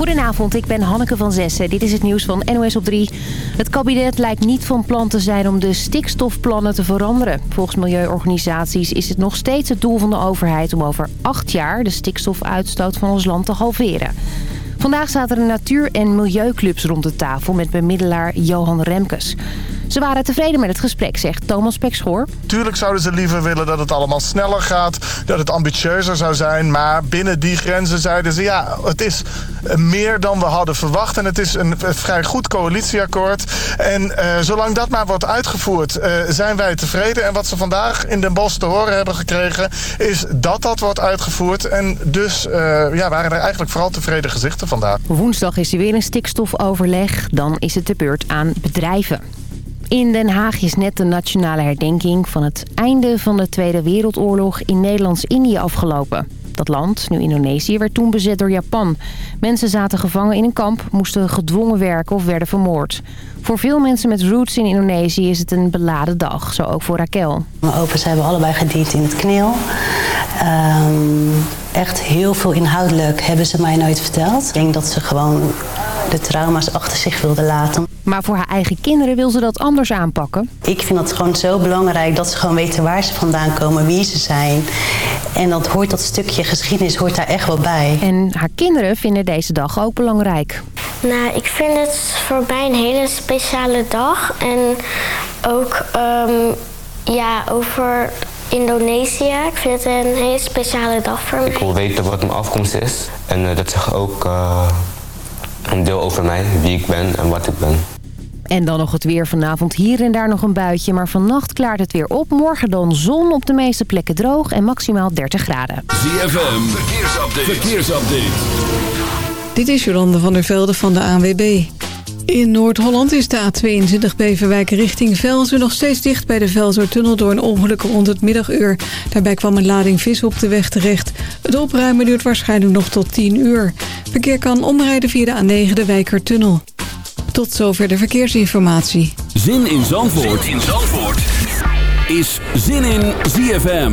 Goedenavond, ik ben Hanneke van Zessen. Dit is het nieuws van NOS op 3. Het kabinet lijkt niet van plan te zijn om de stikstofplannen te veranderen. Volgens milieuorganisaties is het nog steeds het doel van de overheid... om over acht jaar de stikstofuitstoot van ons land te halveren. Vandaag zaten er natuur- en milieuclubs rond de tafel met bemiddelaar Johan Remkes. Ze waren tevreden met het gesprek, zegt Thomas Pekschoor. Tuurlijk zouden ze liever willen dat het allemaal sneller gaat, dat het ambitieuzer zou zijn. Maar binnen die grenzen zeiden ze ja, het is meer dan we hadden verwacht. En het is een vrij goed coalitieakkoord. En uh, zolang dat maar wordt uitgevoerd, uh, zijn wij tevreden. En wat ze vandaag in Den Bosch te horen hebben gekregen, is dat dat wordt uitgevoerd. En dus uh, ja, waren er eigenlijk vooral tevreden gezichten vandaag. Woensdag is er weer een stikstofoverleg. Dan is het de beurt aan bedrijven. In Den Haag is net de nationale herdenking van het einde van de Tweede Wereldoorlog in Nederlands-Indië afgelopen. Dat land, nu Indonesië, werd toen bezet door Japan. Mensen zaten gevangen in een kamp, moesten gedwongen werken of werden vermoord. Voor veel mensen met roots in Indonesië is het een beladen dag, zo ook voor Raquel. Mijn opa's hebben allebei gediend in het kneel. Um, echt heel veel inhoudelijk hebben ze mij nooit verteld. Ik denk dat ze gewoon de trauma's achter zich wilden laten. Maar voor haar eigen kinderen wil ze dat anders aanpakken. Ik vind het gewoon zo belangrijk dat ze gewoon weten waar ze vandaan komen, wie ze zijn. En dat hoort dat stukje geschiedenis hoort daar echt wel bij. En haar kinderen vinden deze dag ook belangrijk. Nou, ik vind het voor mij een hele speciale dag. En ook um, ja, over Indonesië. Ik vind het een hele speciale dag voor mij. Ik wil weten wat mijn afkomst is. En uh, dat zegt ook uh, een deel over mij, wie ik ben en wat ik ben. En dan nog het weer vanavond. Hier en daar nog een buitje, maar vannacht klaart het weer op. Morgen dan zon op de meeste plekken droog en maximaal 30 graden. ZFM, verkeersupdate. verkeersupdate. Dit is Jolande van der Velde van de ANWB. In Noord-Holland is de A22 Beverwijk richting Velzen nog steeds dicht bij de Velzertunnel door een ongeluk rond het middaguur. Daarbij kwam een lading vis op de weg terecht. Het opruimen duurt waarschijnlijk nog tot 10 uur. Verkeer kan omrijden via de A9 de Wijkertunnel. Tot zover de verkeersinformatie. Zin in Zandvoort, zin in Zandvoort. is Zin in ZFM.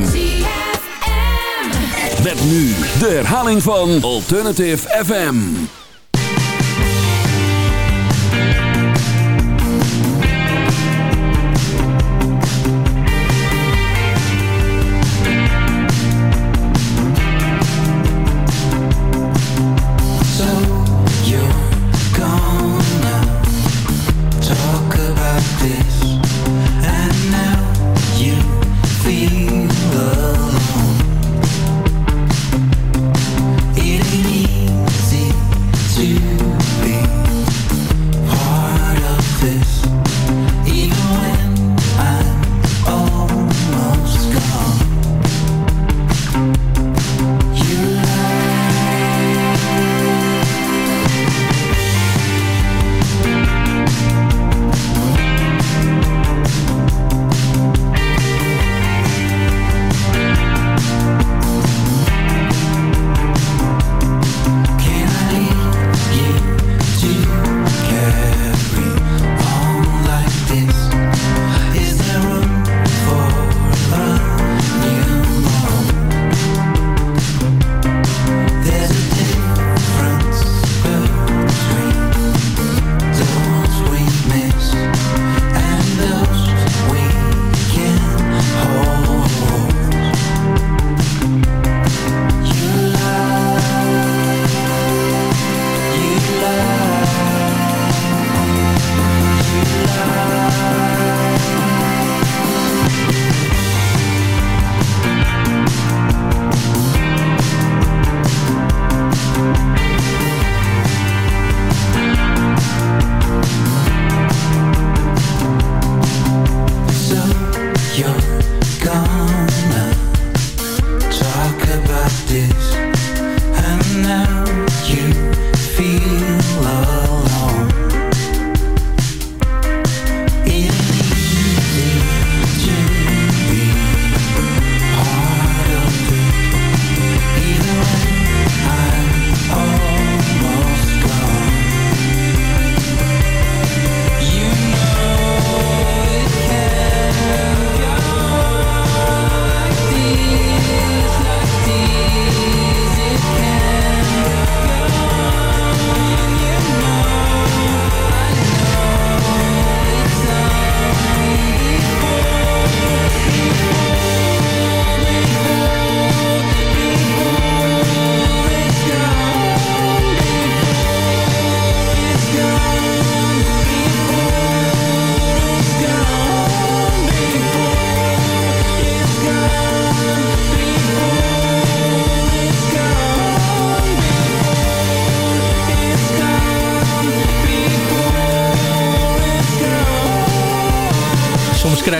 Met nu de herhaling van Alternative FM.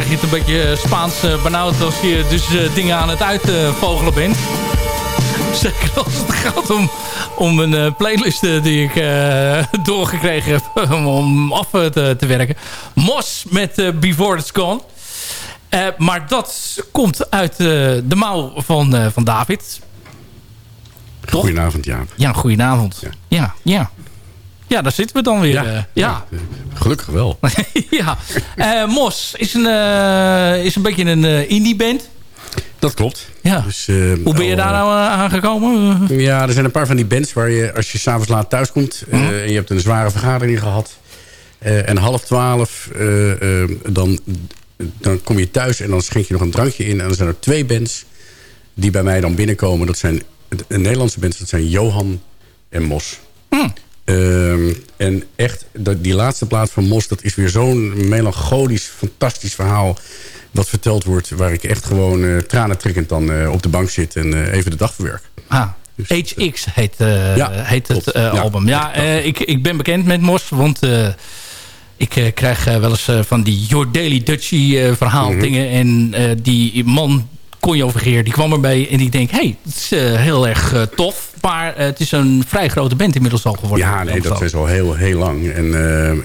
Je het een beetje Spaans benauwd als je dus dingen aan het uitvogelen bent. Zeker als het gaat om, om een playlist die ik doorgekregen heb om af te, te werken. Mos met Before It's Gone. maar dat komt uit de mouw van, van David. Toch? Goedenavond, ja. Ja, goedenavond. Ja, ja. ja. Ja, daar zitten we dan weer. Ja, uh, ja. gelukkig wel. ja. Uh, Mos is een, uh, is een beetje een indie band. Dat klopt. Ja. Dus, Hoe ben je daar nou aangekomen? Ja, er zijn een paar van die bands waar je, als je s'avonds laat thuis komt... -huh. en je hebt een zware vergadering gehad... en half twaalf, dan, dan kom je thuis en dan schenk je nog een drankje in... en dan zijn er twee bands die bij mij dan binnenkomen. Dat zijn een Nederlandse bands, dat zijn Johan en Mos. Hm. Uh, en echt, die laatste plaat van Mos... dat is weer zo'n melancholisch, fantastisch verhaal... dat verteld wordt... waar ik echt gewoon uh, tranentrekkend dan uh, op de bank zit... en uh, even de dag verwerk. Ah. Dus, HX heet, ja, heet het album. Ja, ik, ik ben bekend met Mos, want ik krijg wel eens van die Your Daily Dutchie verhaal mm dingen. En die man Conjo Vergeer, die kwam erbij en ik denk... hé, hey, het is uh, heel erg uh, tof. Maar uh, het is een vrij grote band inmiddels al geworden. Ja, nee, dat is al heel, heel lang. En,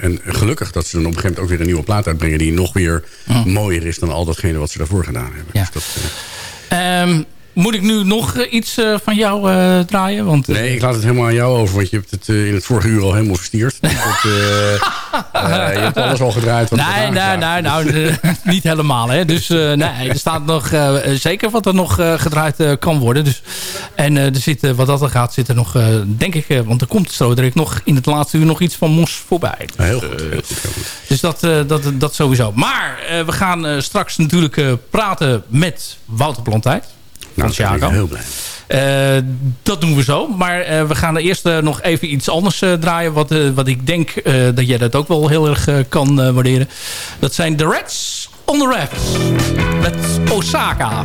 en gelukkig dat ze dan op een gegeven moment ook weer een nieuwe plaat uitbrengen... die nog weer mm. mooier is dan al datgene wat ze daarvoor gedaan hebben. Ja. Dus dat, um, moet ik nu nog eh, iets uh, van jou uh, draaien? Want, uh... Nee, ik laat het helemaal aan jou over. Want je hebt het in het vorige uur al helemaal verstierd. Dus dat, je hebt alles al gedraaid. Wat nee, nee, nee, nou, niet helemaal. Hè. Dus nee, er staat nog zeker wat er nog gedraaid kan worden. Dus, en er zit, wat dat er gaat, zit er nog, denk ik... want er komt zo direct nog in het laatste uur nog iets van Mos voorbij. Dus, heel, goed, heel, goed, Dus dat, dat, dat sowieso. Maar we gaan straks natuurlijk praten met Wouter Plantijd. Nou, ben ik heel blij. Uh, dat doen we zo. Maar uh, we gaan eerst uh, nog even iets anders draaien. Wat, wat ik denk dat jij dat ook wel heel erg kan waarderen. Dat zijn The Reds on the Rafts. Met Osaka.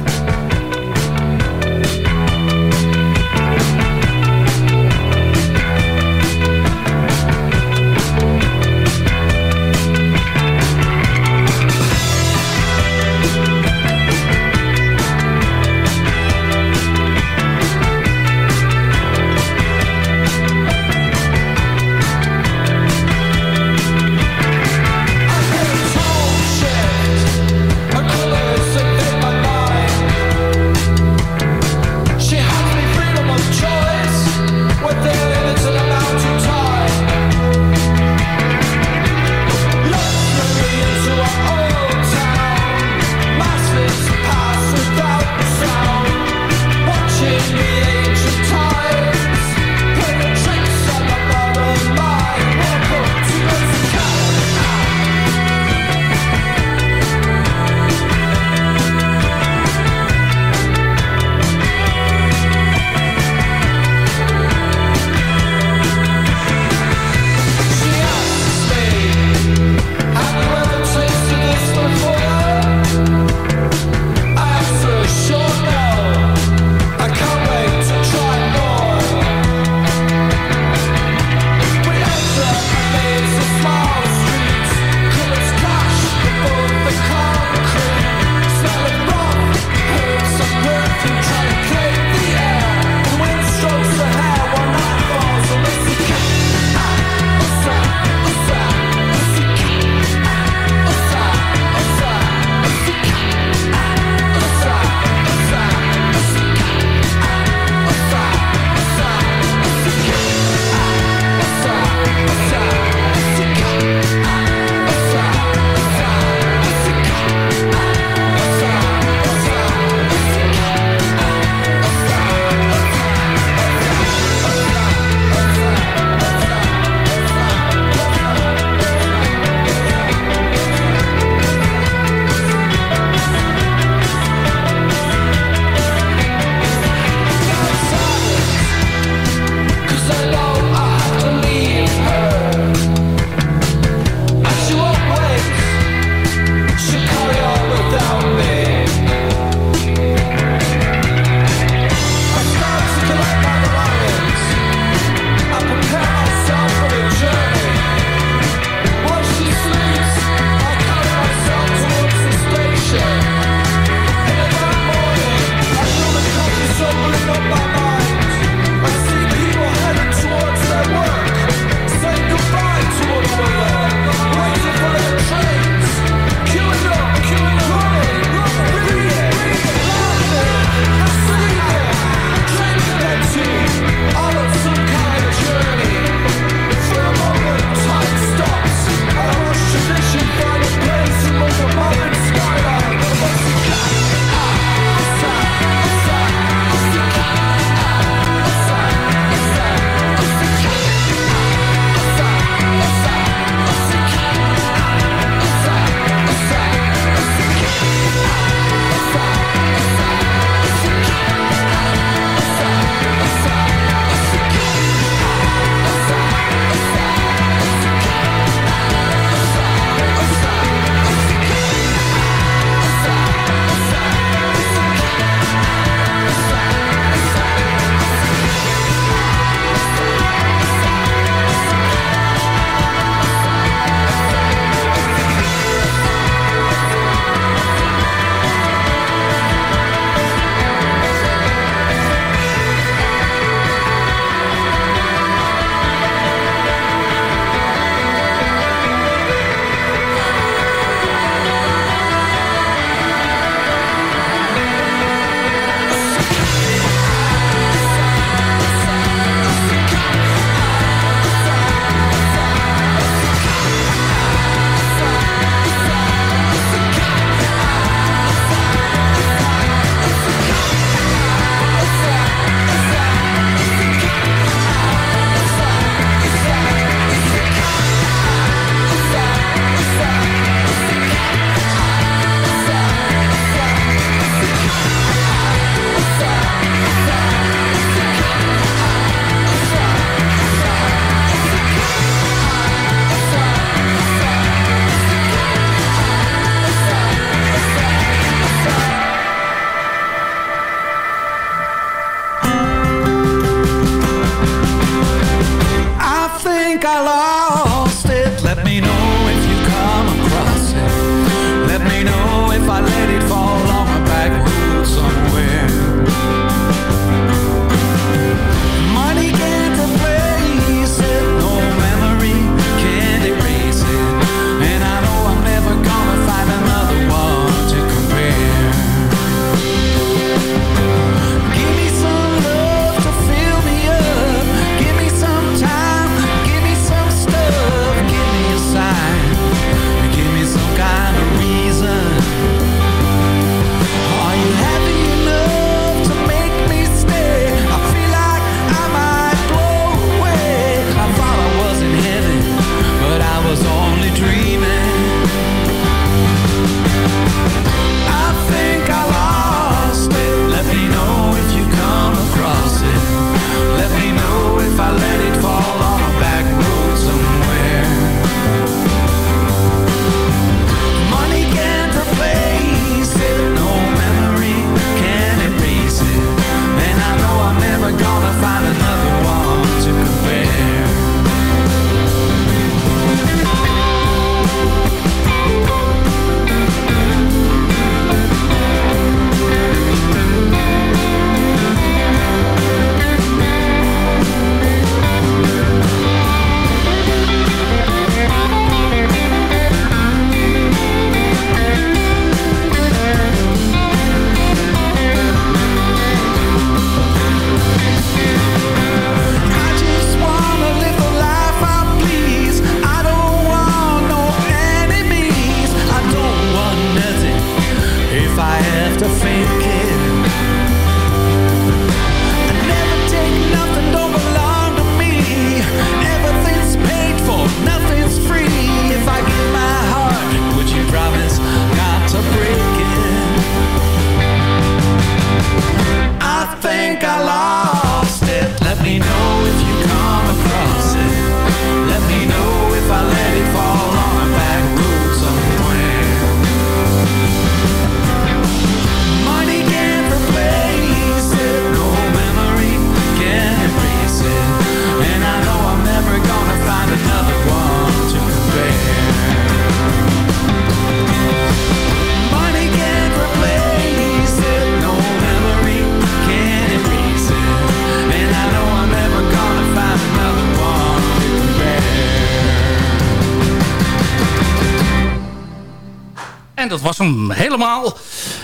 Was hem helemaal.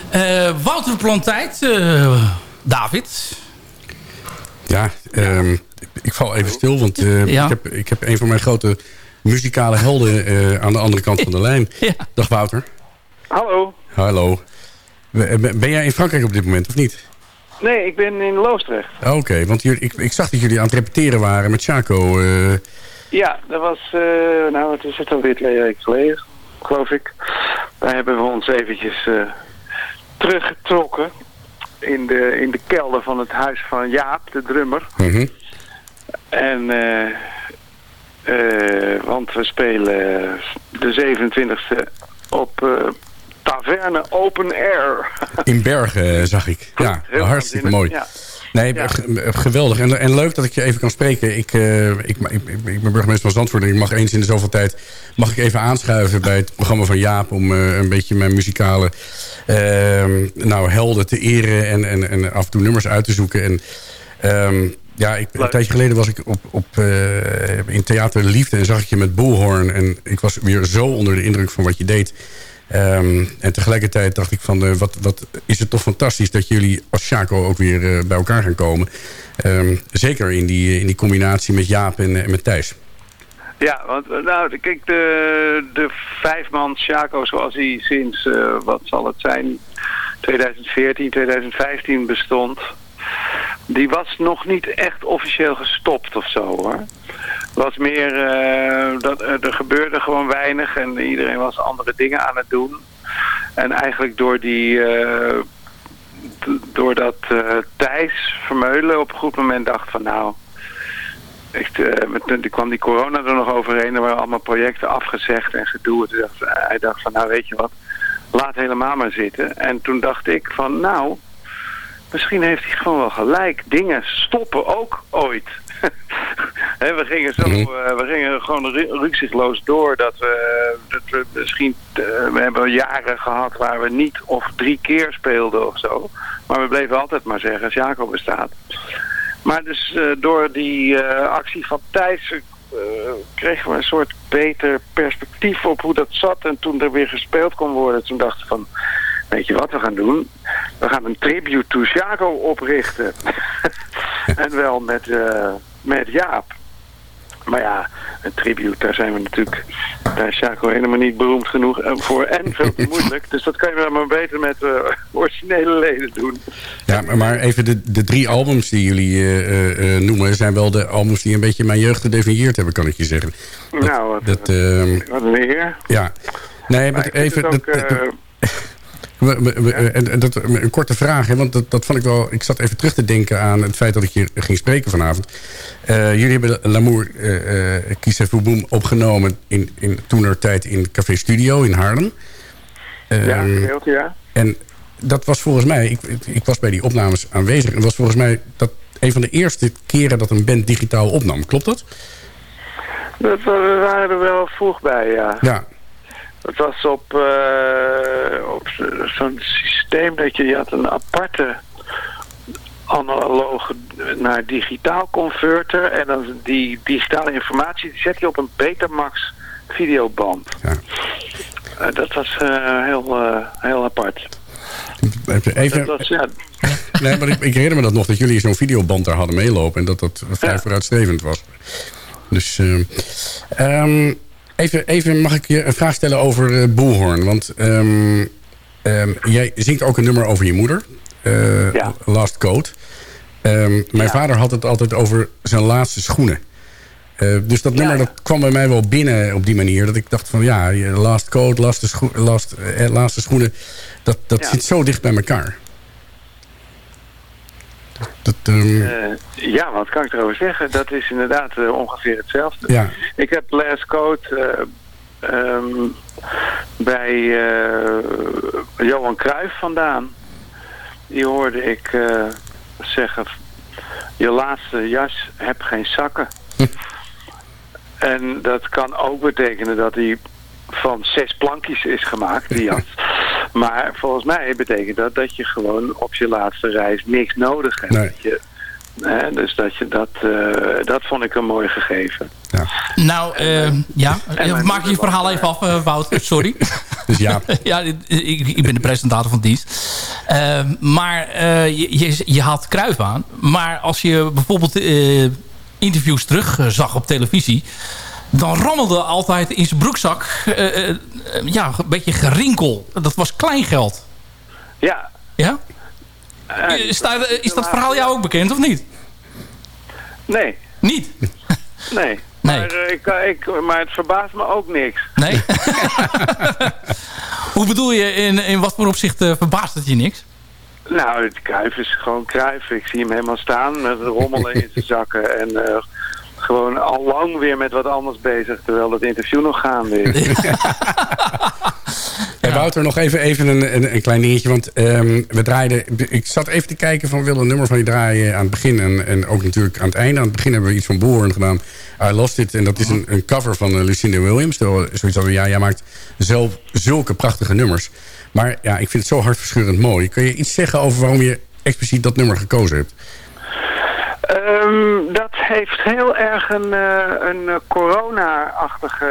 Eh, Wouter Plantijd, eh, David. Ja, ehm, ik val even stil, want eh, Ja. ik, heb, ik heb een van mijn grote muzikale helden eh, aan de andere kant van de lijn. Dag Wouter. Hallo. Hallo. Ben jij in Frankrijk op dit moment, of niet? Nee, ik ben in Loosdrecht. Oké, want jullie, ik, ik zag dat jullie aan het repeteren waren met Chaco. eh, Ja, dat was, eh, nou wat is het alweer twee weken geleden, geloof ik. Daar hebben we ons eventjes eh, teruggetrokken in de, in de kelder van het huis van Jaap, de drummer. mhm. En, eh, eh, want we spelen de 27e op Taverne Open Air. In Bergen zag ik. Ja, hartstikke mooi. ja. Nee, Ja. eh, geweldig. En, en leuk dat ik je even kan spreken. Ik, eh, ik, ik, ik, ik ben burgemeester van Zandvoort en ik mag eens in de zoveel tijd mag ik even aanschuiven bij het programma van Jaap om eh, een beetje mijn muzikale ehm, nou, helden te eren en, en, en af en toe nummers uit te zoeken. En ehm, ja, ik, een tijdje geleden was ik op, op, in Theater Liefde en zag ik je met Boelhoorn. En ik was weer zo onder de indruk van wat je deed. Ehm, en tegelijkertijd dacht ik van, eh, wat, wat is het toch fantastisch dat jullie als Chaco ook weer eh, bij elkaar gaan komen. Ehm, zeker in die, in die combinatie met Jaap en, met Thijs. Ja, want eh, nou, kijk, de, de vijfman Chaco zoals hij sinds, eh, wat zal het zijn, 2014, 2015 bestond, die was nog niet echt officieel gestopt of zo hoor. Was meer, eh, dat, eh, er gebeurde gewoon weinig en iedereen was andere dingen aan het doen. En eigenlijk door die, eh, d- doordat eh Thijs Vermeulen op een goed moment dacht van nou, Echt, eh, er kwam die corona er nog overheen. Er waren allemaal projecten afgezegd en gedoe. Hij dacht van, nou weet je wat, laat helemaal maar zitten. En toen dacht ik van, nou, misschien heeft hij gewoon wel gelijk. Dingen stoppen ook ooit. We gingen zo, eh, we gingen gewoon ru- rukzichtloos door dat we, dat we misschien, eh, we hebben jaren gehad waar we niet of drie keer speelden of zo. Maar we bleven altijd maar zeggen, Jaco bestaat. Maar dus eh, door die actie van Thijs kregen we een soort beter perspectief op hoe dat zat. En toen er weer gespeeld kon worden, toen dachten we van, weet je wat we gaan doen? We gaan een tribute to Jaco oprichten. en wel met, eh, met Jaap. Maar ja, een tribute, daar zijn we natuurlijk... Daar is helemaal niet beroemd genoeg eh, voor en veel te moeilijk. Dus dat kan je maar beter met eh, originele leden doen. Ja, maar- even de, de drie albums die jullie noemen... zijn wel de albums die een beetje mijn jeugd gedefinieerd hebben, kan ik je zeggen. nou, wat, Dat, ehm, wat een ja. Nee, maar even... het ook, dat- dat- eh, we- we- we- en, en dat, een korte vraag, hè, want dat, dat vond ik wel... Ik zat even terug te denken aan het feit dat ik hier ging spreken vanavond. Eh, jullie hebben L'amour uh, uh, Boom opgenomen in, in toenertijd in Café Studio in Haarlem. ja, Ehm, gedeelte, ja. en dat was volgens mij, ik, ik was bij die opnames aanwezig... en was volgens mij dat een van de eerste keren dat een band digitaal opnam. Klopt dat? Dat, we waren er wel vroeg bij, ja. Ja. Het was op, eh, op zo'n systeem dat je, je had een aparte analoge naar digitaal converter. En dan die digitale informatie die zet je op een Betamax videoband. Ja. Eh, dat was eh, heel, eh, heel apart. Even, Dat was, ja, nee, maar ik, ik herinner me dat nog, dat jullie zo'n videoband daar hadden meelopen... en dat dat vrij vooruitstrevend was. Dus ehm, even, even mag ik je een vraag stellen over eh Boelhoorn. Want ehm, jij zingt ook een nummer over je moeder. eh, Last Code. Ehm, mijn vader had het altijd over zijn laatste schoenen. Eh, dus dat nummer dat kwam bij mij wel binnen op die manier. Dat ik dacht van ja, last code, laatste, scho last, eh, laatste schoenen. Dat, dat Ja. zit zo dicht bij elkaar. Dat, ehm, Eh, ja, wat kan ik erover zeggen? Dat is inderdaad eh, ongeveer hetzelfde. Ja. Ik heb Last Code eh, ehm, bij Johan Cruijff vandaan. Die hoorde ik zeggen... Je laatste jas heb geen zakken. en dat kan ook betekenen dat hij van zes plankjes is gemaakt, die jas. maar volgens mij betekent dat dat je gewoon op je laatste reis niks nodig hebt. Nee. Dat je, hè, dus dat je dat, eh, dat vond ik een mooi gegeven. Nou, eh, ja. Maak je verhaal even af, eh, Wouter. Sorry. Dus ja. ja, ik, ik ben de presentator van dienst. Eh, maar eh, je, je, je had Kruif aan. Maar als je bijvoorbeeld eh, interviews terug zag op televisie... dan rammelde altijd in zijn broekzak eh, eh, ja, een beetje gerinkel. Dat was kleingeld. Ja. Ja? is, dat verhaal jou ook bekend of niet? Nee. Niet? Nee. Nee. Maar, eh, ik, ik, maar het verbaast me ook niks. Nee? Hoe bedoel je, in, in wat voor opzicht eh, verbaast het je niks? Nou, het Kruif is gewoon Kruif. Ik zie hem helemaal staan met rommelen in zijn zakken. En eh, gewoon al lang weer met wat anders bezig. Terwijl het interview nog gaande is. Hey, Wouter, nog even, even een, een, een klein dingetje. Want ehm, we draaiden... Ik zat even te kijken van... wilde een nummer van je draaien aan het begin. En, en ook natuurlijk aan het einde. Aan het begin hebben we iets van Boeren gedaan. I Lost It. En dat is een, een cover van uh, Lucinda Williams. Zoiets hadden, ja, jij maakt zelf zulke prachtige nummers. Maar ja, ik vind het zo hartverscheurend mooi. Kun je iets zeggen over waarom je expliciet dat nummer gekozen hebt? Ehm, dat heeft heel erg een, eh, een corona-achtige,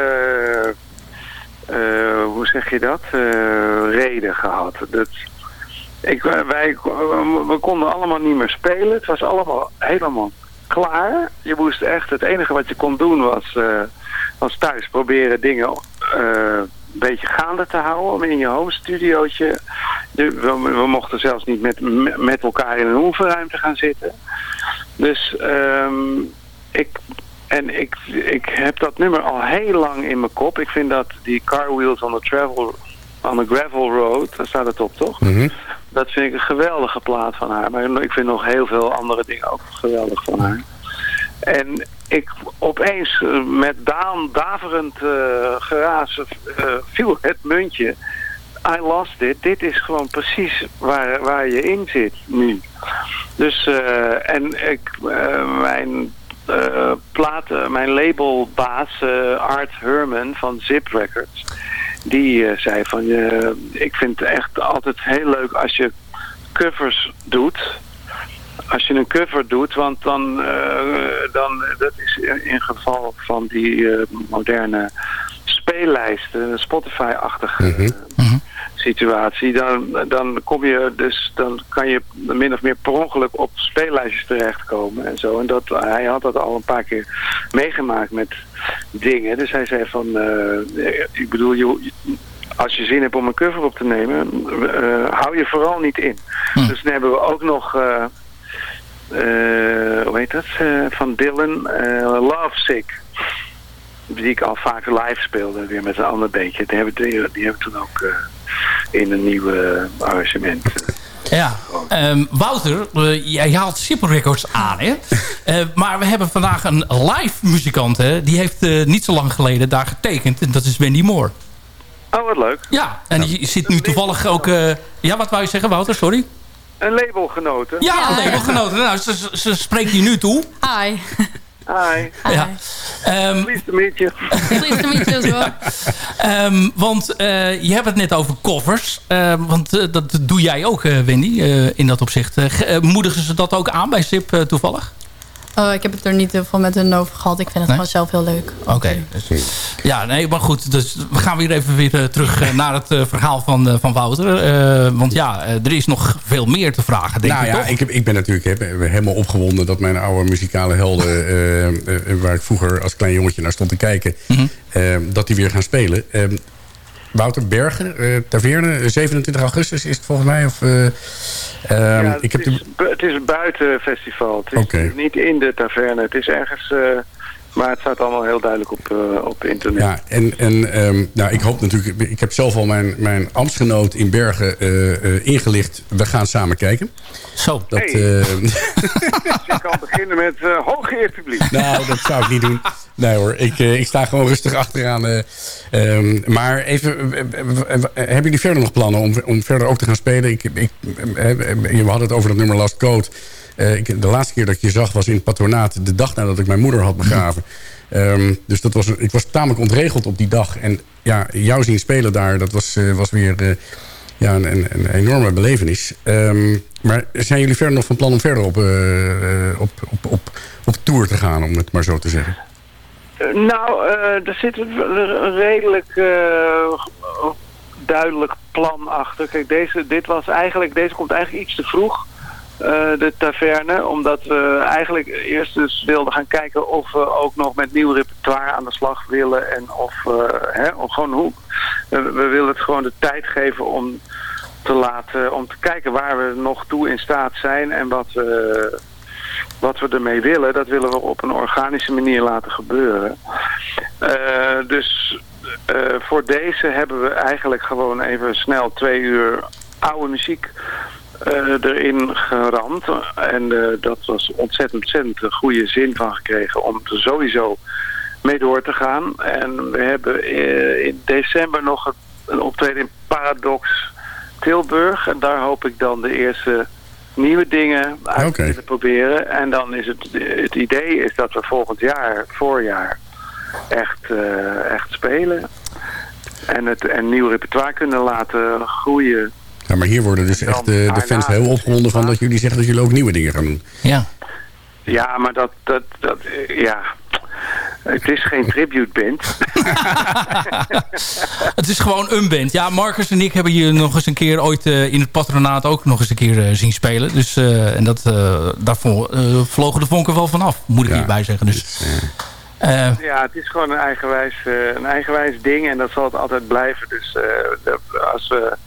eh, hoe zeg je dat, eh, reden gehad. Dat, ik, wij, we konden allemaal niet meer spelen. Het was allemaal helemaal klaar. Je moest echt, het enige wat je kon doen was, was thuis proberen dingen een beetje gaande te houden. Om in je home studiootje. We, we mochten zelfs niet met, met elkaar in een oefenruimte gaan zitten. Dus ehm, ik, en ik, ik heb dat nummer al heel lang in mijn kop. Ik vind dat die Car Wheels on the, travel, on the Gravel Road, daar staat het op toch? Dat vind ik een geweldige plaat van haar. Maar ik vind nog heel veel andere dingen ook geweldig van haar. En ik opeens eh, met daan, daverend uh, geraas uh, viel het muntje. I lost it. Dit is gewoon precies waar, waar je in zit nu. Dus, uh, en ik, uh, mijn eh, platen, mijn labelbaas eh, Art Herman van Zip Records, die eh, zei van, eh, ik vind het echt altijd heel leuk als je covers doet. Als je een cover doet, want dan, eh, dan dat is in, geval van die eh, moderne speellijsten, Spotify-achtige situatie, dan, dan kom je dus, dan kan je min of meer per ongeluk op speellijstjes terechtkomen en zo. En dat, hij had dat al een paar keer meegemaakt met dingen. Dus hij zei van, eh, ik bedoel, je, als je zin hebt om een cover op te nemen, eh, hou je vooral niet in. Dus dan hebben we ook nog, eh, eh, hoe heet dat, van Dylan, Love Sick die ik al vaak live speelde, weer met een ander beentje. Die hebben, die, die hebben toen ook eh, in een nieuw eh, arrangement. eh. Ja, Ehm, Wouter, eh, jij haalt Simple Records aan, hè? Eh, maar we hebben vandaag een live muzikant, hè? Die heeft eh, niet zo lang geleden daar getekend. En dat is Wendy Moore. Oh, wat leuk. Ja, en die zit nu toevallig ook... eh, ja, wat wou je zeggen, Wouter? Sorry. Een labelgenoten. Ja, een labelgenoten. Nou, ze, ze- ze spreekt je nu toe. Hi. Hi. Ja. Ehm, Pleased to meet you. Pleased to meet you as well. Ehm, want eh, je hebt het net over covers. Ehm, want eh, dat doe jij ook, eh, Wendy, eh, in dat opzicht. Ge- moedigen ze dat ook aan bij SIP eh, toevallig? Oh, ik heb het er niet heel veel met hun over gehad. Ik vind het Nee? gewoon zelf heel leuk. Oké. dus- ja, nee, maar goed. Dus we gaan weer even weer eh, terug eh, naar het eh, verhaal van, van Wouter. Eh, want ja, er is nog veel meer te vragen, denk nou ik ja, toch? ik, heb, ik ben natuurlijk helemaal opgewonden dat mijn oude muzikale helden... waar ik vroeger als klein jongetje naar stond te kijken... Mhm. dat die weer gaan spelen. Eh, Wouter Bergen, eh, Taverne, 27 augustus is het volgens mij. Of, eh, ehm, Ja, ik heb het, is, de, bu- het is een buitenfestival. Het is niet in de taverne. Het is ergens... maar het staat allemaal heel duidelijk op, eh, op internet. Ja, en, en ehm, nou, ik hoop natuurlijk... Ik heb zelf al mijn, mijn ambtsgenoot in Bergen eh, eh, ingelicht. We gaan samen kijken. Zo. Dat, Hey. eh, Je kan beginnen met uh, hooggeëerd publiek. nou, dat zou ik niet doen. Nee hoor, ik, ik sta gewoon rustig achteraan. eh. Ehm, maar even, hebben jullie verder nog plannen om, om verder ook te gaan spelen? Ik, ik, we hadden het over dat nummer Last Code. Eh, ik, de laatste keer dat ik je zag was in het patronaat... de dag nadat ik mijn moeder had begraven. Ehm, dus dat was, ik was tamelijk ontregeld op die dag. En ja, jou zien spelen daar, dat was, eh, was weer eh, ja, een, een, een enorme belevenis. Ehm, maar zijn jullie verder nog van plan om verder op, op, op, op, op tour te gaan, om het maar zo te zeggen? Nou, er zit een redelijk duidelijk plan achter. Kijk, deze, dit was eigenlijk, deze komt eigenlijk iets te vroeg. Eh, de taverne, omdat we eigenlijk eerst dus wilden gaan kijken of we ook nog met nieuw repertoire aan de slag willen en of, eh, hè, gewoon hoe. we willen het gewoon de tijd geven om te laten, om te kijken waar we nog toe in staat zijn en wat we, wat we ermee willen, dat willen we op een organische manier laten gebeuren. Eh, dus voor deze hebben we eigenlijk gewoon even snel twee uur oude muziek erin geramd. En eh, dat was ontzettend, ontzettend goede zin van gekregen om er sowieso mee door te gaan. En we hebben eh, in december nog een, optreden in Paradox Tilburg. En daar hoop ik dan de eerste nieuwe dingen uit te willen proberen. En dan is het, het idee is dat we volgend jaar, voorjaar, echt, eh, echt spelen. En het en nieuw repertoire kunnen laten groeien. Ja, maar hier worden dus echt eh, de fans heel opgewonden van dat jullie zeggen dat jullie ook nieuwe dingen gaan doen. Ja. Ja, maar dat, dat, dat eh, ja... Het is geen tribute band. Het is gewoon een band. Ja, Marcus en ik hebben je nog eens een keer ooit eh, in het patronaat ook nog eens een keer eh, zien spelen. Dus, eh, en dat, eh, daarvoor eh, vlogen de vonken wel vanaf, moet ik hierbij zeggen. Dus, eh, Ja, het is gewoon een eigenwijs, eh, een eigenwijs ding en dat zal het altijd blijven. Dus eh, dat- als we...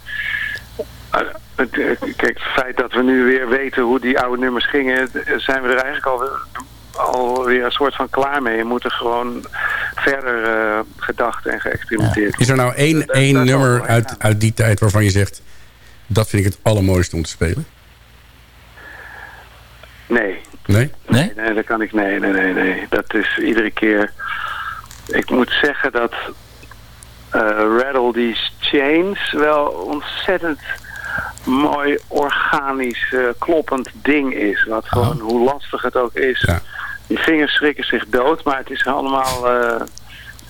het, eh, kijk, het feit dat we nu weer weten hoe die oude nummers gingen, zijn we er eigenlijk al, alweer een soort van klaar mee. We moeten gewoon verder eh, gedacht en geëxperimenteerd Is er nou één, één nummer uit, uit die tijd waarvan je zegt... dat vind ik het allermooiste om te spelen? Nee. Nee? Nee? Nee, dat kan ik. Nee, nee, nee, nee. Dat is iedere keer. Ik moet zeggen dat eh, Rattle These Chains wel ontzettend mooi, organisch, eh, kloppend ding is. Wat gewoon, hoe lastig het ook is, je vingers schrikken zich dood, maar het is allemaal eh,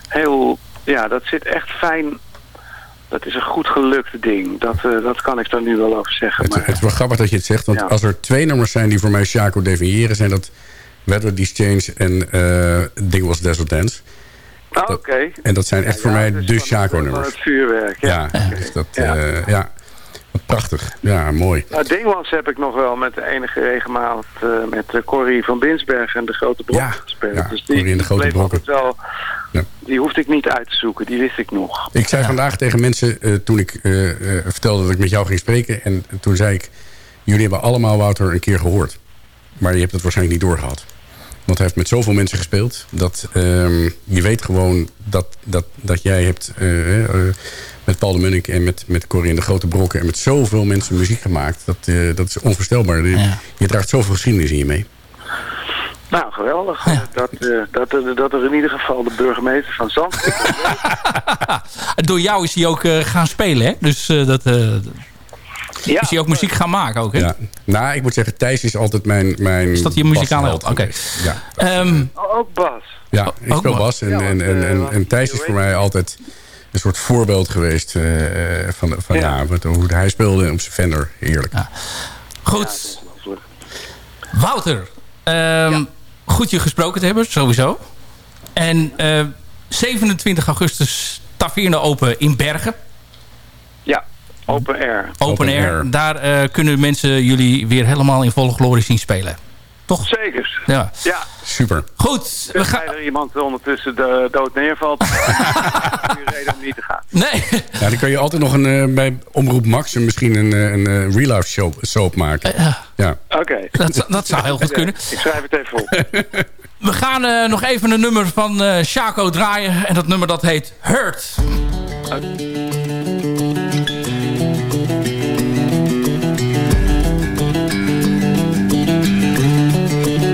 heel, ja, dat zit echt fijn. Dat is een goed gelukt ding. Dat, eh, dat kan ik daar nu wel over zeggen. Het, maar, het is wel grappig dat je het zegt. Want Ja. als er twee nummers zijn die voor mij Shaco definiëren... zijn dat Weather Change en Ding Was Desert Dance. Ah, Oké. En dat zijn echt voor mij dus de Shaco-nummers. Het vuurwerk, ja. Ja, dus dat, ja. Ja. Prachtig. Ja, mooi. Nou, Dingwas heb ik nog wel met de enige regelmaat eh, met eh, Corrie van Binsberg en de Grote Brokken gespeeld. ja, dus die, en de Grote Brokken. Wel, Ja. Die hoefde ik niet uit te zoeken, die wist ik nog. Ik zei vandaag tegen mensen, eh, toen ik vertelde dat ik met jou ging spreken... en toen zei ik, jullie hebben allemaal Wouter een keer gehoord. Maar je hebt het waarschijnlijk niet doorgehad. Want hij heeft met zoveel mensen gespeeld... dat ehm, je weet gewoon dat, dat, dat jij hebt eh, eh, met Paul de Munnik... en met, met Corrie en de Grote Brokken... en met zoveel mensen muziek gemaakt. Dat, eh, dat is onvoorstelbaar. Je, je draagt zoveel geschiedenis in je mee. Nou, geweldig. Dat, eh, dat, er- dat er in ieder geval de burgemeester van Zandvoort... Door jou is hij ook gaan spelen, hè? Dus eh, dat... eh, is hij ook muziek gaan maken ook, hè? Ja. Nou, ik moet zeggen, Thijs is altijd mijn... mijn Is dat je muzikale held? Oké. Ja, Ehm, Oh, ook Bas. ja ik ook speel Bas. bas. En, Ja, en, want, en, eh, en, Thijs is voor mij altijd een soort voorbeeld geweest... eh, eh, van, van ja. wat- hoe hij speelde op zijn Fender. Heerlijk. goed. Wouter, ehm, goed je gesproken te hebben, sowieso. En eh, 27 augustus Taverne Open in Bergen. Open air. Open, Open air. air. Daar eh, kunnen mensen jullie weer helemaal in volle glorie zien spelen. Toch? Zeker. Ja. Ja. Super. Goed. We gaan... er iemand ondertussen de dood neervalt... geen reden om niet te gaan. Nee. Ja, dan kan je altijd nog een, eh, bij Omroep Max een- misschien een, eh, een eh, real life soap, soap maken. Ja. Oké. Dat, zou- dat zou heel goed kunnen. Ik schrijf het even op. We gaan eh, nog even een nummer van eh Shaco draaien. En dat nummer dat heet Hurt. hurt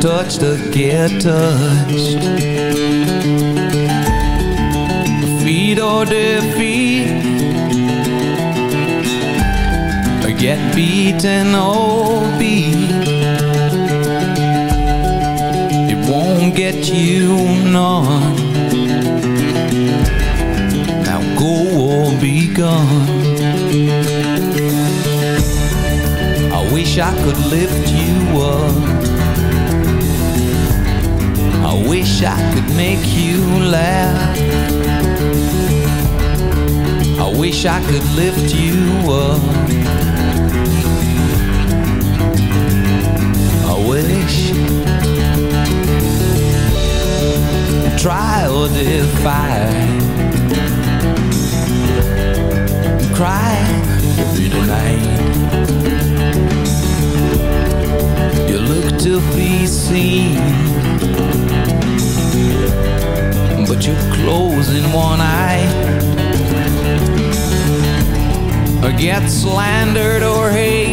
Touch to get touched. Feed or defeat. Or get beaten or beat. It won't get you none. Now go or be gone. I wish I could lift you up. I wish I could make you laugh. I wish I could lift you up. I wish try or defy cry the night you look to be seen but you're closing one eye. Or get slandered or hate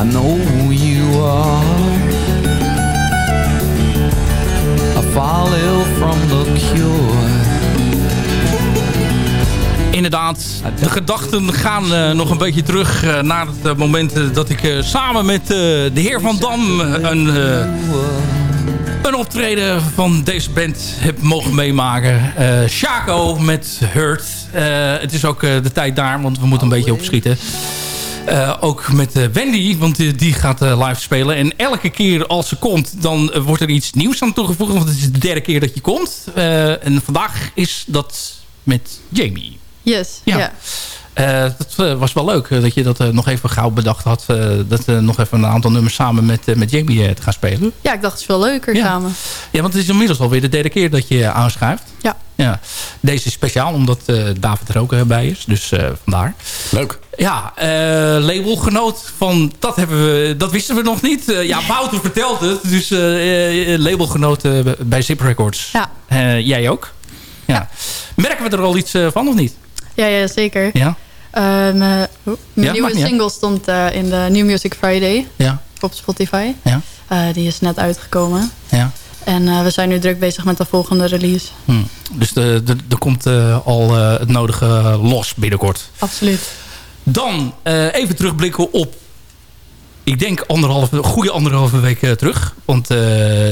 I know you are. A fall from the cure. Inderdaad, de gedachten gaan eh, nog een beetje terug uh, naar het eh, moment dat ik samen met de heer Van Dam een, een optreden van deze band heb mogen meemaken. Shaco met Hurt. het is ook de tijd daar, want we moeten een beetje opschieten. Eh, ook met eh, Wendy, want die, die gaat eh, live spelen. En elke keer als ze komt, dan eh, wordt er iets nieuws aan toegevoegd. Want het is de derde keer dat je komt. Eh, en vandaag is dat met Jamie. Yes, Ja. ja. Eh, dat eh, was wel leuk eh, dat je dat nog even gauw bedacht had. dat nog even een aantal nummers samen met, met Jamie te gaan spelen. Ja, ik dacht het is veel leuker Ja. samen. Ja, want het is inmiddels alweer de derde keer dat je aanschuift. Ja. ja. Deze is speciaal omdat eh, David er ook bij is. Dus eh, vandaar. Leuk. Ja, eh, labelgenoot van... Dat, hebben we, dat wisten we nog niet. Ja, Wouter vertelt het. Dus eh, eh, labelgenoot bij Zip Records. Ja. Eh, jij ook? Ja. Merken we er al iets van of niet? Ja, ja zeker. Ja. Eh, mijn Ja, nieuwe uit. single stond eh, in de New Music Friday Ja. op Spotify. Ja. Eh, die is net uitgekomen. Ja. En we zijn nu druk bezig met de volgende release. Hm. Dus er komt al het nodige los binnenkort. Absoluut. Dan even terugblikken op... Ik denk anderhalve, goede anderhalve week terug. Want eh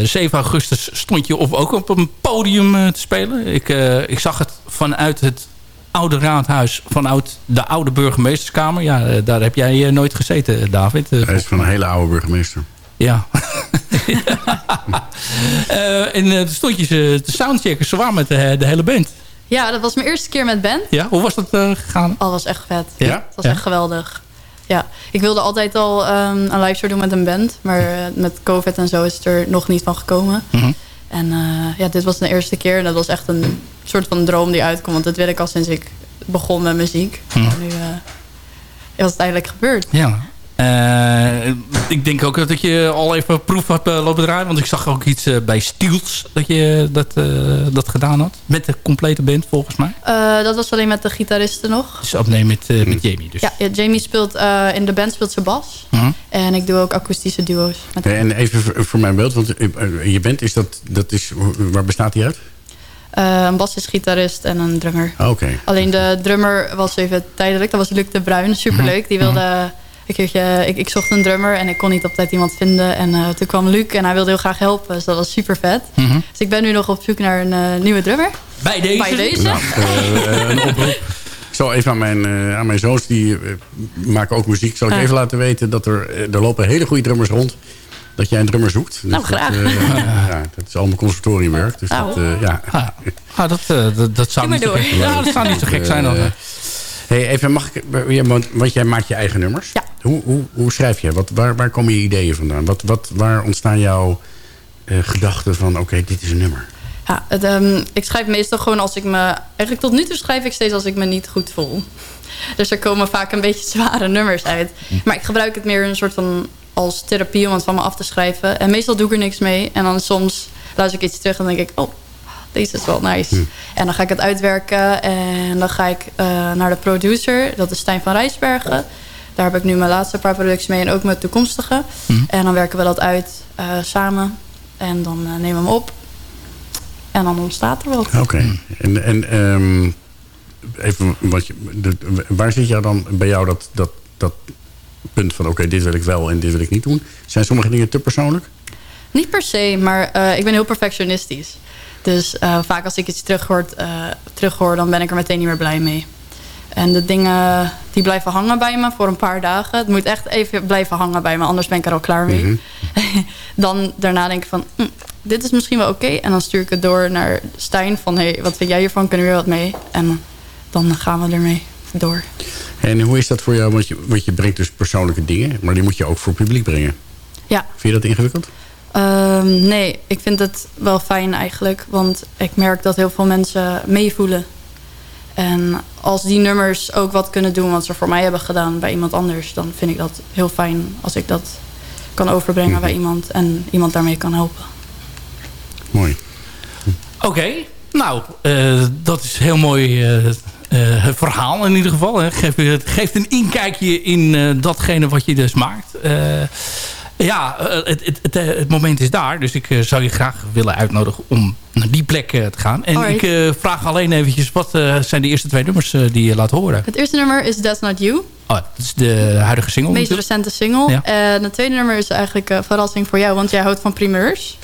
7 augustus stond je op, ook op een podium te spelen. Ik, ik zag het vanuit het oude raadhuis. Vanuit de oude burgemeesterskamer. Ja, eh, daar heb jij eh, nooit gezeten, David. Eh, Hij is van een hele oude burgemeester. ja. Eh, en toen stond je ze te soundchecken. Zwaar met de, de hele band. Ja, dat was mijn eerste keer met band. Ja, hoe was dat gegaan? Oh, dat was echt vet. Ja? Het was Ja? echt geweldig. Ja, ik wilde altijd al ehm, een live show doen met een band. Maar met COVID en zo is het er nog niet van gekomen. Mhm. En eh, ja, dit was de eerste keer. En dat was echt een soort van droom die uitkwam. Want dat wil ik al sinds ik begon met muziek. Mhm. En nu eh, was het eindelijk gebeurd. Ja. Eh, ik denk ook dat je al even proef hebt uh, lopen draaien. Want ik zag ook iets uh, bij Steels dat je dat, uh, dat gedaan had. Met de complete band volgens mij. Uh, dat was alleen met de gitaristen nog. Dus opnemen met, uh, met Jamie. Dus. Ja, ja, Jamie speelt uh, in de band speelt ze bas. Uh -huh. En ik doe ook akoestische duo's. Met en even voor, voor mijn beeld. Want je band, is dat, dat is, waar bestaat die uit? Uh, een bassist-gitarist en een drummer. Oké. Okay. Alleen de drummer was even tijdelijk. Dat was Luc de Bruin. Superleuk. Die wilde... Uh -huh een keertje, ik, ik, zocht een drummer en ik kon niet op tijd iemand vinden. En uh, toen kwam Luc en hij wilde heel graag helpen. Dus dat was super vet. Mm -hmm. Dus ik ben nu nog op zoek naar een uh, nieuwe drummer. Bij deze? Bij deze. Nou, uh, een oproep. Ik zal even aan mijn, aan mijn zoons, die maken ook muziek. Zal ik even laten weten dat er, er lopen hele goede drummers rond. Dat jij een drummer zoekt. Nou, graag. Dat, ja, dat is allemaal conservatoriumwerk. Dus dat, ja. Ah, ah, dat, dat, dat, zou niet zo gek, ja, dat zou niet zo gek zijn. Dan. Hey, even, mag ik, want, want jij maakt je eigen nummers. Ja. Hoe, hoe, hoe schrijf je? Wat, waar, waar komen je ideeën vandaan? Wat, wat, waar ontstaan jouw uh, gedachten van, oké, okay, dit is een nummer? Ja, het, um, ik schrijf meestal gewoon als ik me... Eigenlijk tot nu toe schrijf ik steeds als ik me niet goed voel. Dus er komen vaak een beetje zware nummers uit. Maar ik gebruik het meer een soort van als therapie om het van me af te schrijven. En meestal doe ik er niks mee. En dan soms luister ik iets terug en denk ik... oh, deze is wel nice. Hm. En dan ga ik het uitwerken en dan ga ik uh, naar de producer. Dat is Stijn van Rijsbergen. Daar heb ik nu mijn laatste paar producties mee en ook mijn toekomstige. Hm. En dan werken we dat uit uh, samen. En dan uh, nemen we hem op. En dan ontstaat er wat. Oké. Okay. En, en um, even, wat je, de, waar zit jou dan bij jou dat, dat, dat punt van... oké, okay, dit wil ik wel en dit wil ik niet doen? Zijn sommige dingen te persoonlijk? Niet per se, maar uh, ik ben heel perfectionistisch. Dus uh, vaak als ik iets terughoor, uh, terughoor, dan ben ik er meteen niet meer blij mee. En de dingen die blijven hangen bij me voor een paar dagen. Het moet echt even blijven hangen bij me, anders ben ik er al klaar mee. Mm -hmm. dan daarna denk ik van, hm, dit is misschien wel oké. Okay. En dan stuur ik het door naar Stijn van, hey, wat vind jij hiervan? Kunnen we weer wat mee? En dan gaan we ermee door. En hoe is dat voor jou? Want je, want je brengt dus persoonlijke dingen, maar die moet je ook voor publiek brengen. Ja. Vind je dat ingewikkeld? Um, nee, ik vind het wel fijn eigenlijk. Want ik merk dat heel veel mensen meevoelen. En als die nummers ook wat kunnen doen wat ze voor mij hebben gedaan bij iemand anders... dan vind ik dat heel fijn als ik dat kan overbrengen mm. bij iemand... en iemand daarmee kan helpen. Mooi. Oké, okay. nou, uh, dat is heel mooi... Uh, uh, het verhaal in ieder geval. Hè. Geeft, geeft een inkijkje in datgene wat je dus maakt. Ja, eh, het, het, het, eh, het moment is daar. Dus ik eh, zou je graag willen uitnodigen om naar die plek te gaan. En Alright. ik vraag alleen eventjes, wat eh, zijn de eerste twee nummers eh, die je laat horen? Het eerste nummer is That's Not You. Oh, dat is de huidige single De meest natuurlijk. recente single. Ja. En het tweede nummer is eigenlijk een verrassing voor jou. Want jij houdt van primeurs.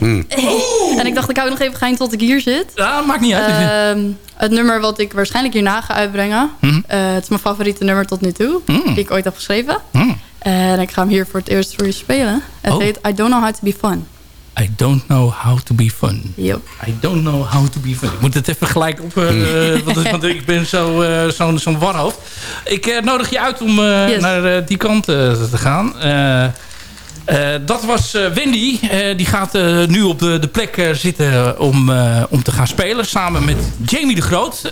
En ik dacht, ik hou nog even geheim tot ik hier zit. Ja, maakt niet uit. Ehm, het nummer wat ik waarschijnlijk hierna ga uitbrengen. Eh, het is mijn favoriete nummer tot nu toe. Mm. Die ik ooit heb geschreven. En ik ga hem hier voor het eerst voor je spelen. Het Oh. heet I Don't Know How To Be Fun. I don't know how to be fun. Yep. I don't know how to be fun. Ik moet het even gelijk op, eh, want, want ik ben zo, eh, zo'n zo'n warhoofd. Ik eh, nodig je uit om Yes. naar die kant te gaan. Dat was Wendy. Die gaat nu op de, de plek zitten om, om te gaan spelen. Samen met Jamie de Groot.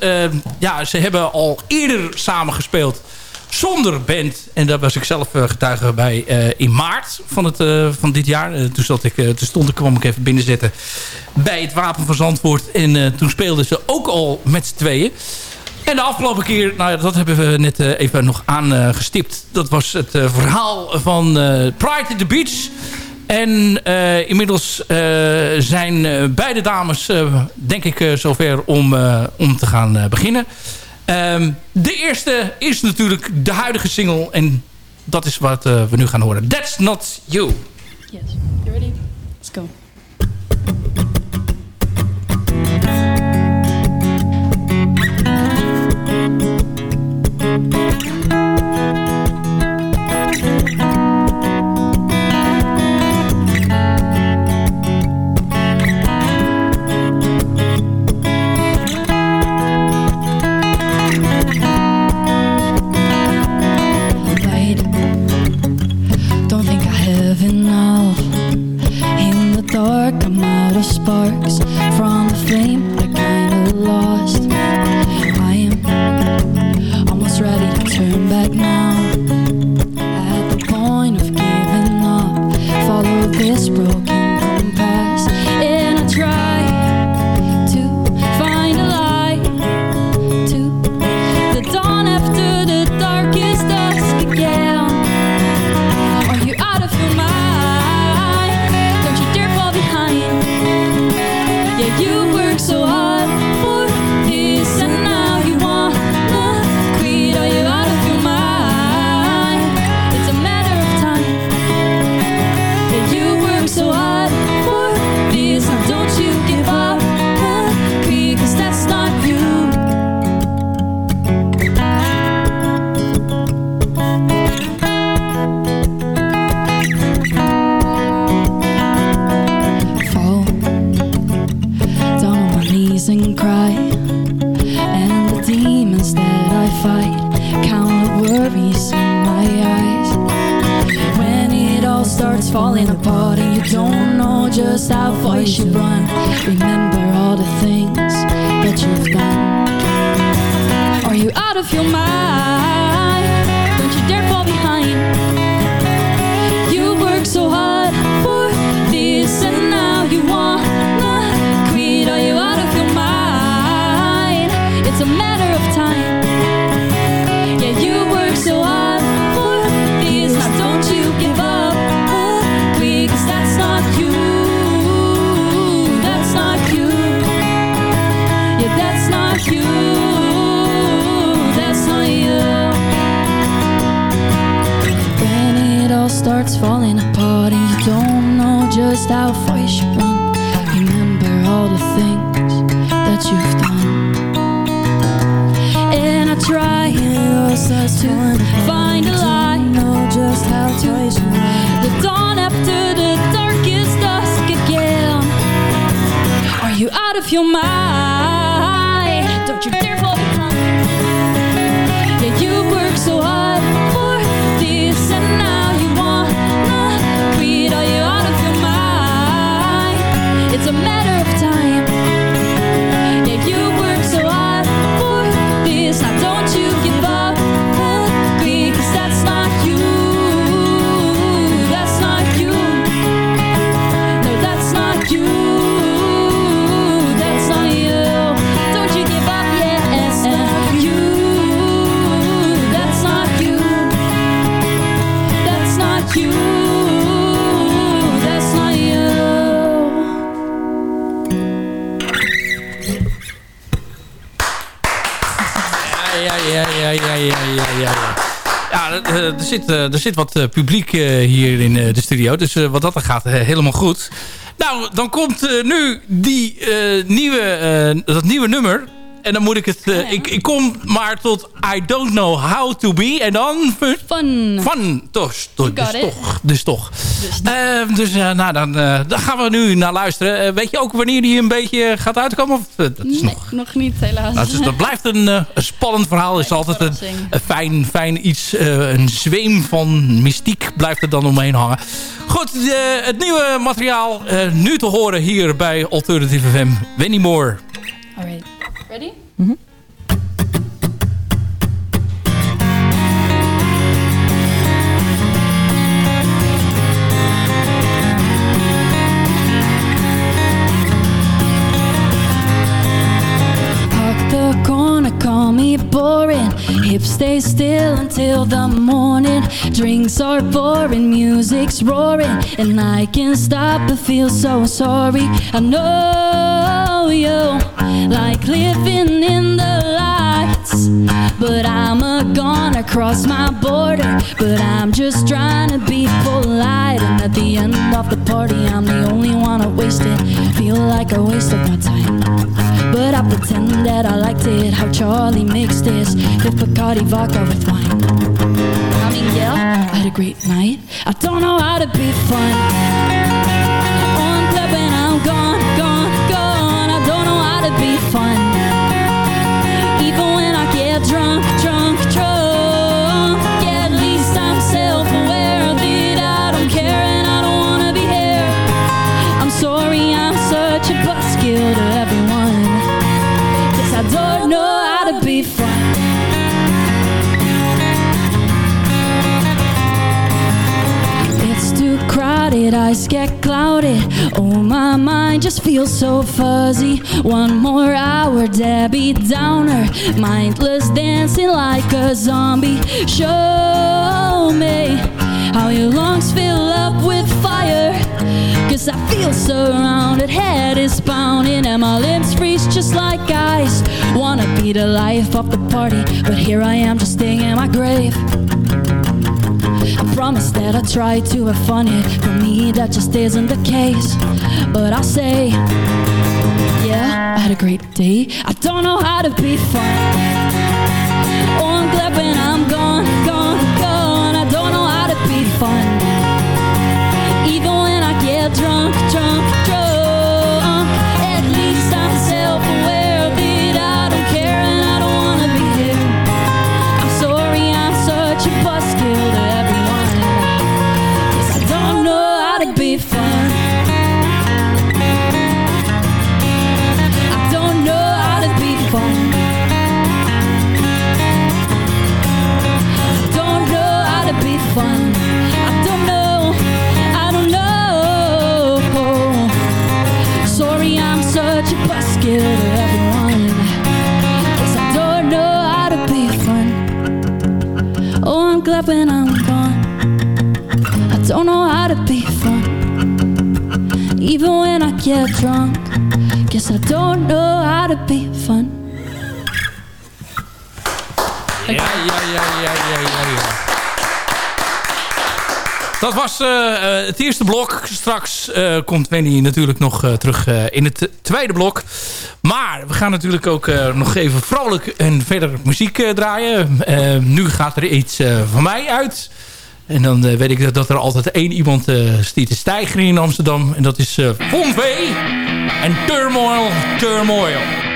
Ja, ze hebben al eerder samen gespeeld zonder band. En daar was ik zelf eh, getuige bij eh, in maart van, het, eh, van dit jaar. Toen, zat ik, stond ik, kwam ik even binnenzetten bij het Wapen van Zandvoort. En toen speelden ze ook al met z'n tweeën. En de afgelopen keer, nou ja, dat hebben we net even nog aangestipt. dat was het verhaal van Pride at the Beach. En inmiddels zijn beide dames, denk ik, zover om, om te gaan beginnen. Ehm, de eerste is natuurlijk de huidige single. En dat is wat eh, we nu gaan horen. That's Not You. Yes. You ready? Let's go. Sparks. From the flame, Are zit, eh, er zit wat eh, publiek eh, hier in de studio. Dus wat dat er gaat, helemaal goed. Nou, dan komt nu die, nieuwe, dat nieuwe nummer. En dan moet ik het... eh, ik, ik kom maar tot I don't know how to be. En dan... Fun. Fun. Dus, dus, toch. Dus toch. Eh, dus eh, nou, dan, dan gaan we nu naar luisteren. Weet je ook wanneer die een beetje gaat uitkomen? Of, dat is Nee, nog niet helaas. nou, dus dat blijft een, een spannend verhaal. Het is altijd een, een fijn, fijn iets. een zweem van mystiek blijft er dan omheen hangen. Goed, het nieuwe materiaal nu te horen hier bij Alternative FM. Wendy Moore. Alright. Ready? Boring. Hips stay still until the morning. Drinks are pouring, music's roaring, and I can't stop but feel so sorry. I know you like living in the lights, but I'm a gonna cross my border. But I'm just trying to be polite, and at the end of the party, I'm the only one who wasted. Feel like I wasted my time. But I pretend that I liked it How Charlie mixed this. With Bacardi vodka with wine. I mean, yeah, I had a great night. I don't know how to be fun. On club and I'm gone, gone, gone. I don't know how to be fun. Even when I get drunk, drunk, drunk crowded, eyes get clouded Oh, my mind just feels so fuzzy. One more hour, Debbie Downer. Mindless dancing like a zombie. Show me how your lungs fill up with fire. Cause I feel surrounded, head is pounding And my limbs freeze just like ice. Wanna be the life of the party But here I am just staying in my grave promise that I try to have fun. It For me that just isn't the case. But I say Yeah, I had a great day. I don't know how to be fun. Oh, I'm glad when I'm eh, eh, het eerste blok. Straks eh, komt Wendy natuurlijk nog terug in het tweede blok. Maar we gaan natuurlijk ook nog even vrolijk en verder muziek draaien. Nu gaat er iets van mij uit. En dan weet ik dat, er altijd één iemand stiet te stijgen in Amsterdam. En dat is eh Von V. En Turmoil, Turmoil.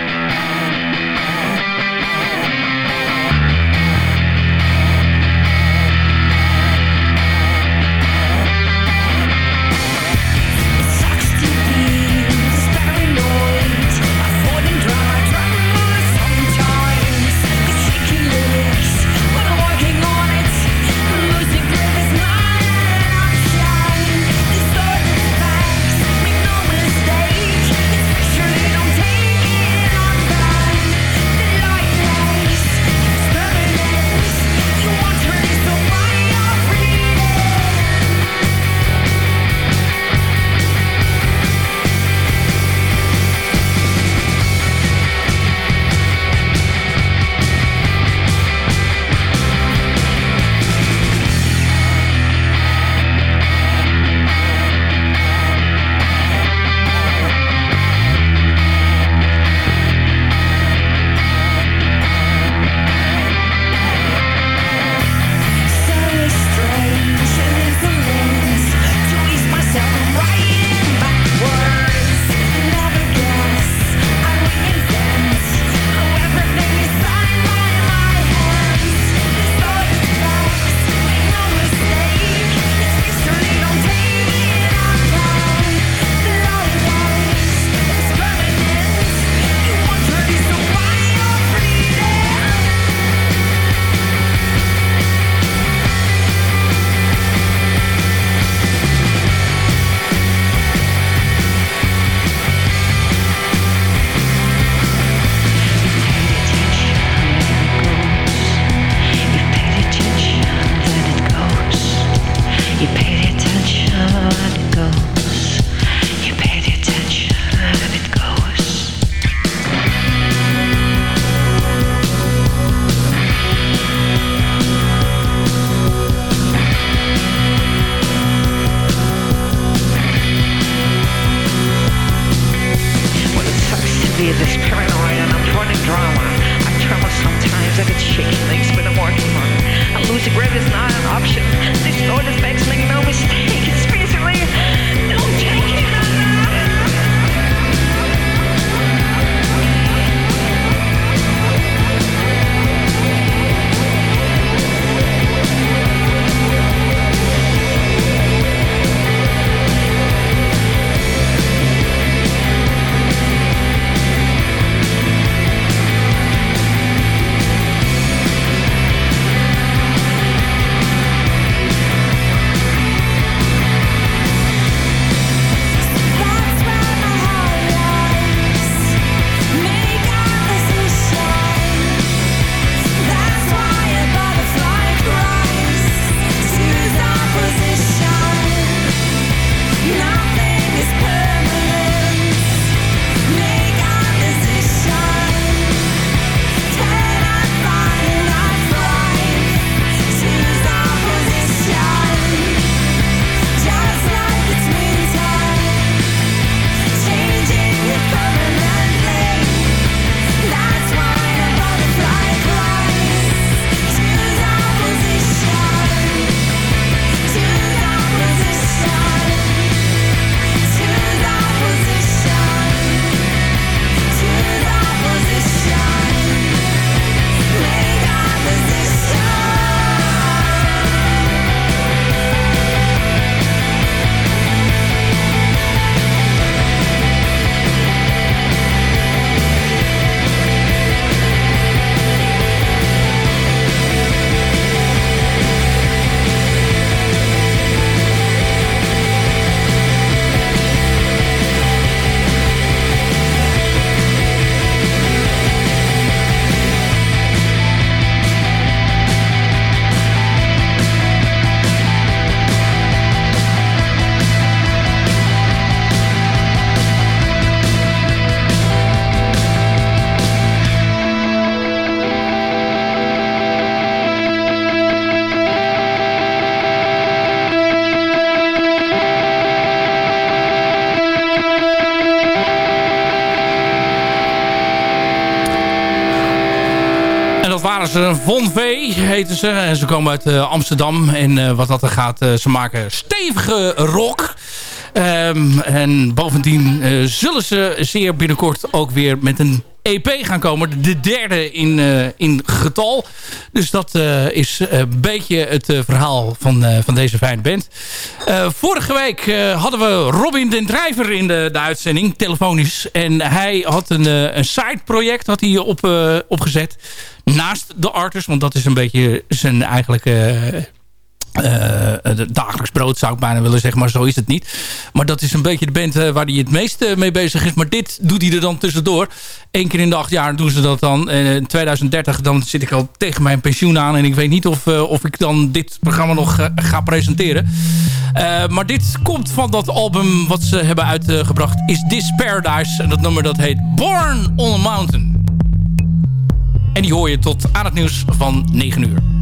Von V heten ze. En ze komen uit eh, Amsterdam. En eh, wat dat er gaat, eh, ze maken stevige rock. Ehm, en bovendien zullen ze zeer binnenkort ook weer met een EP gaan komen. De derde in, eh, in getal. Dus dat eh, is een beetje het eh, verhaal van, van deze fijne band. Vorige week hadden we Robin den Drijver in de, de uitzending, telefonisch. En hij had een, een side-project hij op, opgezet. Naast de Artist, want dat is een beetje zijn eigenlijke... eh, het dagelijks brood zou ik bijna willen zeggen, maar zo is het niet. Maar dat is een beetje de band eh, waar hij het meest eh, mee bezig is. Maar dit doet hij er dan tussendoor. Eén keer in de acht jaar doen ze dat dan. En in 2030 dan zit ik al tegen mijn pensioen aan. En ik weet niet of, eh, of ik dan dit programma nog eh, ga presenteren. Eh, maar dit komt van dat album wat ze hebben uitgebracht. Is This Paradise. En dat nummer dat heet Born on a Mountain. En die hoor je tot aan het nieuws van 9 uur.